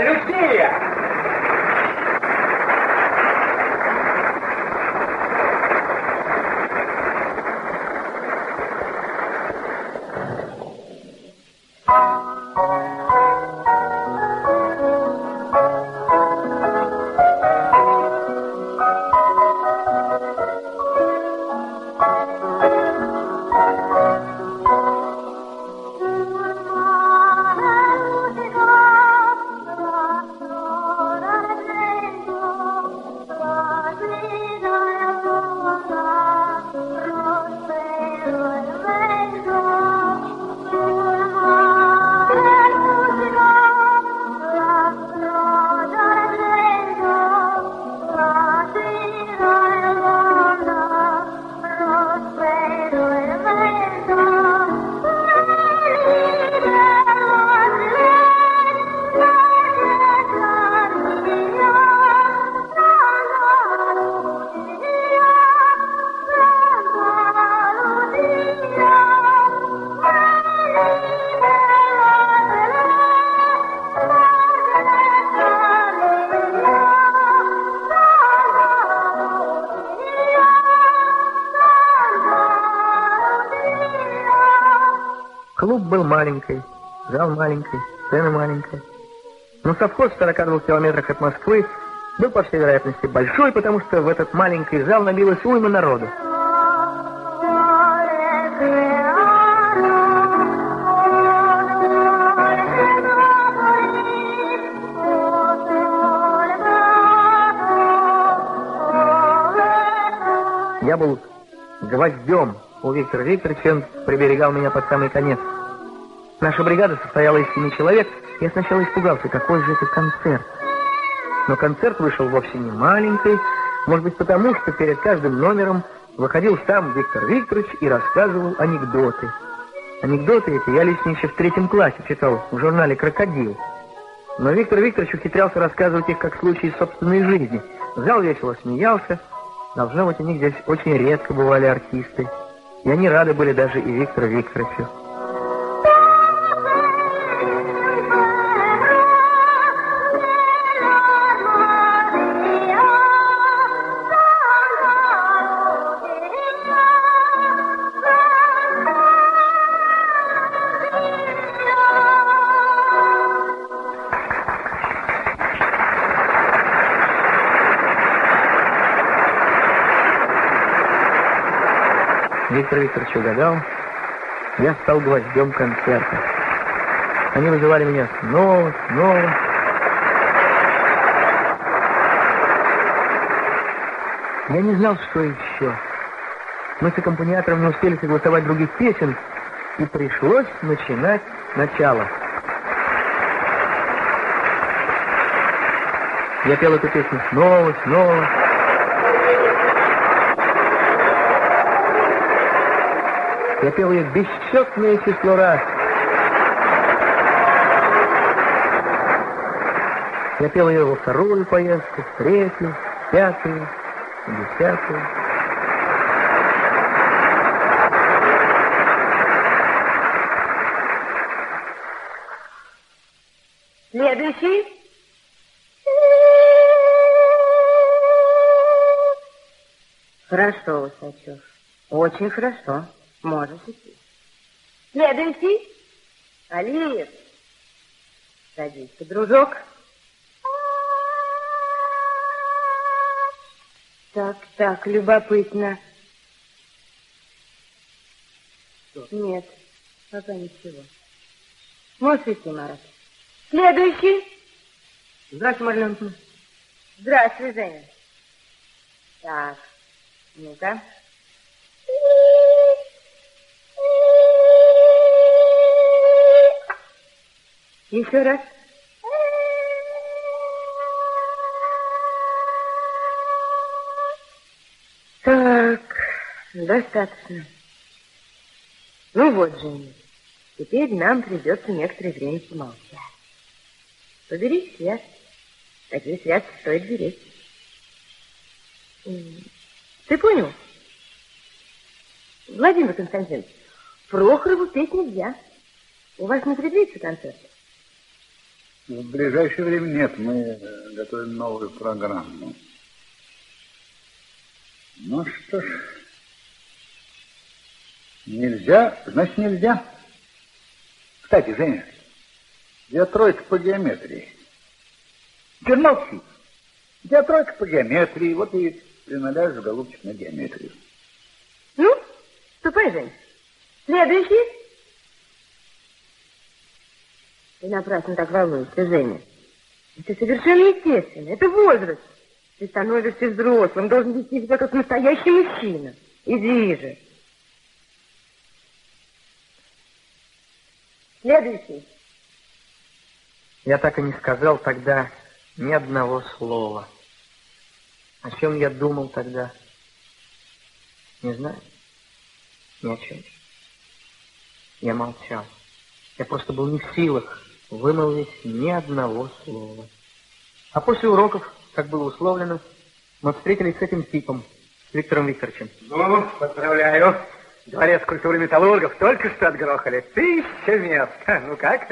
Lucía. Был маленький, зал маленький, сцена маленькая. Но совхоз в 42 километрах от Москвы был, по всей вероятности, большой, потому что в этот маленький зал набилось уйма народу. Я был гвоздем у Виктора Викторовича, он приберегал меня под самый конец. Наша бригада состояла из семи человек. Я сначала испугался, какой же это концерт. Но концерт вышел вовсе не маленький, может быть потому, что перед каждым номером выходил сам Виктор Викторович и рассказывал анекдоты. Анекдоты эти я лично еще в третьем классе читал в журнале «Крокодил». Но Виктор Викторович ухитрялся рассказывать их как случаи собственной жизни. Зал весело смеялся. Должно быть, у здесь очень редко бывали артисты. И они рады были даже и Виктору Викторовичу. Виктор Викторович угадал, я стал гвоздем концерта. Они вызывали меня снова, снова. Я не знал, что еще. Мы с аккомпаниатором не успели согласовать других песен, и пришлось начинать начало. Я пел эту песню снова, снова. Я пел ее бесчетное число раз. Я пел ее во вторую поездку, в третью, в пятую, в десятую. Следующий. Хорошо, Усачев. Очень хорошо. Можешь идти. Следующий. Алиев. Садись-ка, дружок. Так, так, любопытно. Что? Нет, пока ничего. Можешь идти, Марат. Следующий. Здравствуй, Леонтьевна. Здравствуй, Женя. Так, ну-ка. Еще раз. Так, достаточно. Ну вот, Женя, теперь нам придется некоторое время помолчать. Побери связь. Такие связки стоит беречь. Ты понял? Владимир Константинович, Прохорову петь нельзя. У вас не предвидится концерт? В ближайшее время нет, мы э, готовим новую программу. Ну что ж, нельзя, значит нельзя. Кстати, Женя, я тройка по геометрии. Ты молчи. Я тройка по геометрии, вот и приналяжешь, голубчик, на геометрию. Ну, ступай, Жень. Следующий. Ты напрасно так волнуешься, Женя. Это совершенно естественно. Это возраст. Ты становишься взрослым, должен вести себя как настоящий мужчина. Иди же. Следующий. Я так и не сказал тогда ни одного слова. О чем я думал тогда? Не знаю. Ни о чем. Я молчал. Я просто был не в силах вымолвить ни одного слова. А после уроков, как было условлено, мы встретились с этим типом, с Виктором Викторовичем. Ну, поздравляю. Дворец культуры металлургов только что отгрохали. Тысяча мест. Ну как?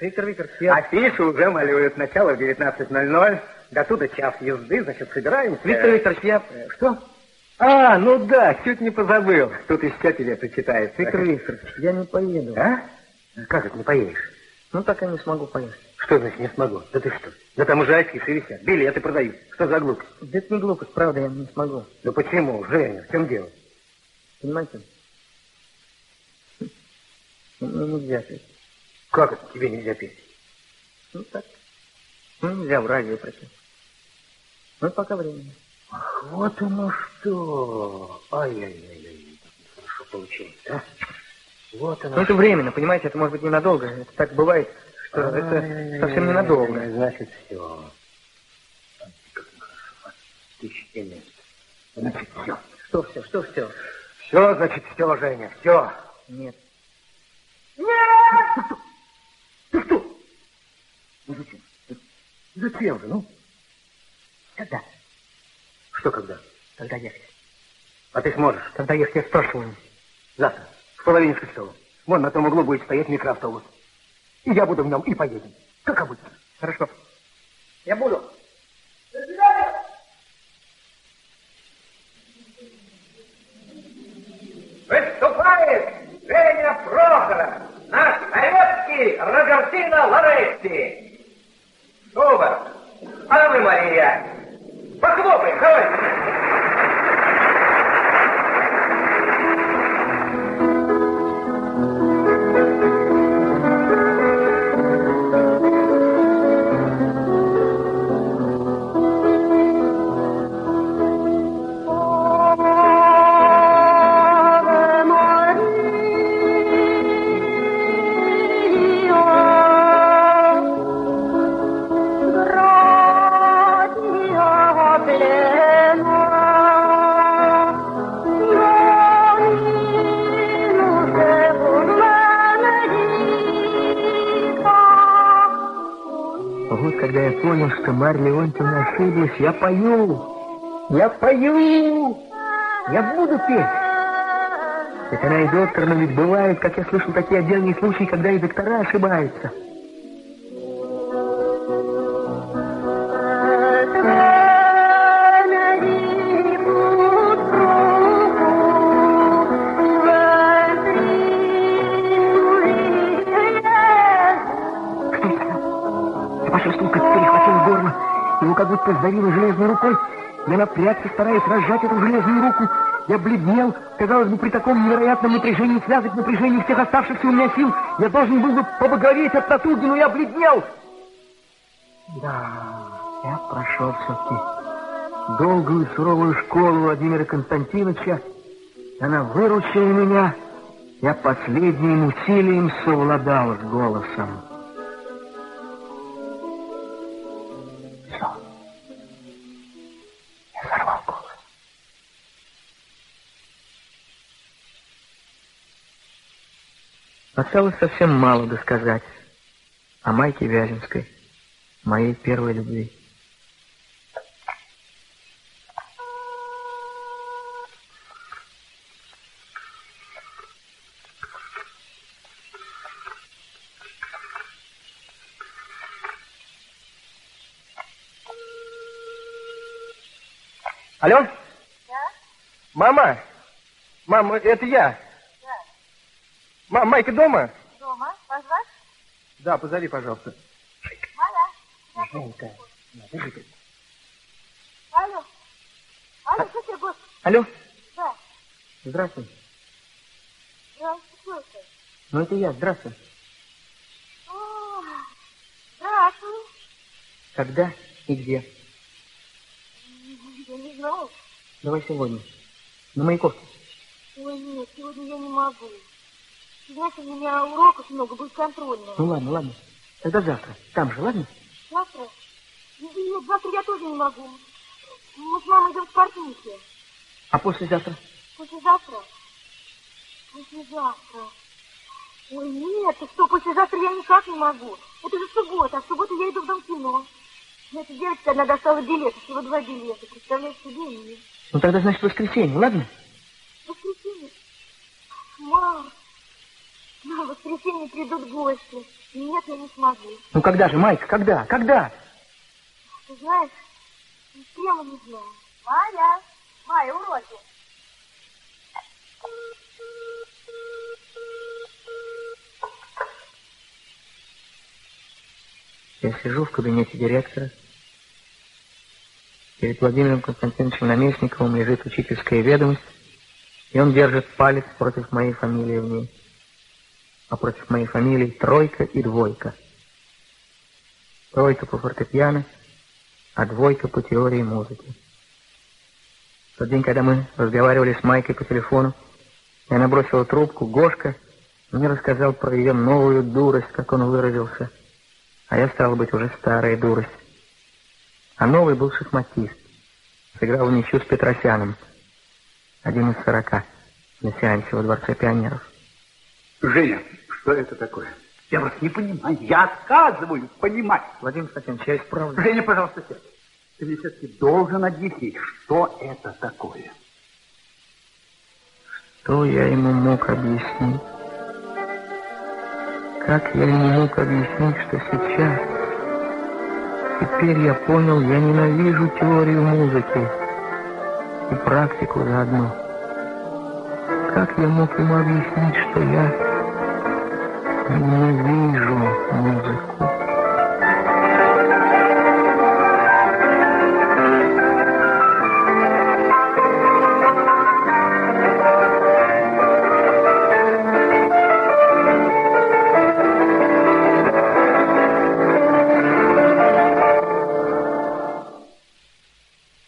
Виктор Викторович, я... Афишу уже малюют. Начало в 19.00. До туда час езды, значит, собираемся. Виктор Викторович, я... Э, Что? А, ну да, чуть не позабыл. Тут еще тебе причитается. Виктор Викторович, я не поеду. А? Как это не поедешь? Ну, так я не смогу поехать. Что значит не смогу? Да ты что? Да там уже афиши висят, билеты продают. Что за глупость? Да это не глупость, правда, я не смогу. Ну почему, Женя, в чем дело? Понимаете? Ну, нельзя петь. Как это тебе нельзя петь? Ну, так. Ну, нельзя в радио пройти. Ну, пока времени. Ах, вот оно что. Ай-яй-яй-яй. Хорошо получилось, а? Вот оно Ну, это временно, понимаете, это может быть ненадолго. Это так бывает, что это совсем ненадолго. Значит, все. Тысяча мест. Значит, все. Что все, что все? Все, значит, все, Женя, все. Нет. Ты что? Ну зачем? Зачем же, ну? Когда? Что когда? Когда ехать? А ты сможешь? Когда ехать, я спрашиваю. Завтра, половине шестого. Вон на том углу будет стоять микроавтобус. И я буду в нем, и поедем. Как обычно. Хорошо. Я буду. Выступает Женя Прохоров, наш советский Робертино Лоретти. Шуберт, а вы, Мария, похлопаем, давайте. Я понял, что Марья Леонтьевна ошиблась, я пою. Я пою. Я буду петь. Так она и доктор, но ведь бывает, как я слышал, такие отдельные случаи, когда и доктора ошибаются. Как будто сдавило железной рукой. Я напрягся, стараясь разжать эту железную руку. Я бледнел. Казалось бы, при таком невероятном напряжении связок, напряжении всех оставшихся у меня сил, я должен был бы побагроветь от натуги, но я бледнел. Да, я прошел все-таки долгую суровую школу Владимира Константиновича. Она выручила меня. Я последним усилием совладал с голосом. Осталось совсем мало досказать о Майке Вяземской, моей первой любви. Алло? Да? Мама? Мама, это я. Мам, Майка дома? Дома. Позвать? Да, позови, пожалуйста. Алло. Женька, держи. Алло. Алло, а... что ты, Алло? Да. Здравствуй. Здравствуй? Ну, это я, здравствуй. О, здравствуй. Когда и где? Я не знаю. Давай сегодня. На Маяковке. Ой, нет, сегодня я не могу. Знаешь, у меня уроков много, будет контрольная. Ну ладно, ладно. Тогда завтра. Там же, ладно? Завтра? Нет, завтра я тоже не могу. Мы с мамой идем в спортнике. А послезавтра? Послезавтра? Послезавтра. Ой, нет, ты что, послезавтра я никак не могу. Это же суббота, а в субботу я иду в дом кино. Эта девочка, она достала билеты, всего два билета. Представляешь себе? Нет. Ну тогда, значит, воскресенье, ладно? Воскресенье? Мам, на воскресенье придут гости. Нет, я не смогу. Ну когда же, Майка, когда? Когда? Ты знаешь, прямо не знаю. Майя, Майя, уроки. Я сижу в кабинете директора. Перед Владимиром Константиновичем Наместниковым лежит учительская ведомость, и он держит палец против моей фамилии в ней. А против моей фамилии тройка и двойка. Тройка по фортепиано, а двойка по теории музыки. В тот день, когда мы разговаривали с Майкой по телефону, и она бросила трубку, Гошка мне рассказал про ее новую дурость, как он выразился. А я, стала быть, уже старая дурость. А новый был шахматист. Сыграл в ничью с Петросяном. Один из сорока на сеансе во Дворце пионеров. Женя, что это такое? Я вас не понимаю. Я отказываюсь понимать. Владимир Константинович, я исправлю. Женя, пожалуйста, сядь. Ты мне все-таки должен объяснить, что это такое. Что я ему мог объяснить? Как я ему мог объяснить, что сейчас? Теперь я понял, я ненавижу теорию музыки и практику заодно. Как я мог ему объяснить, что я ненавижу музыку?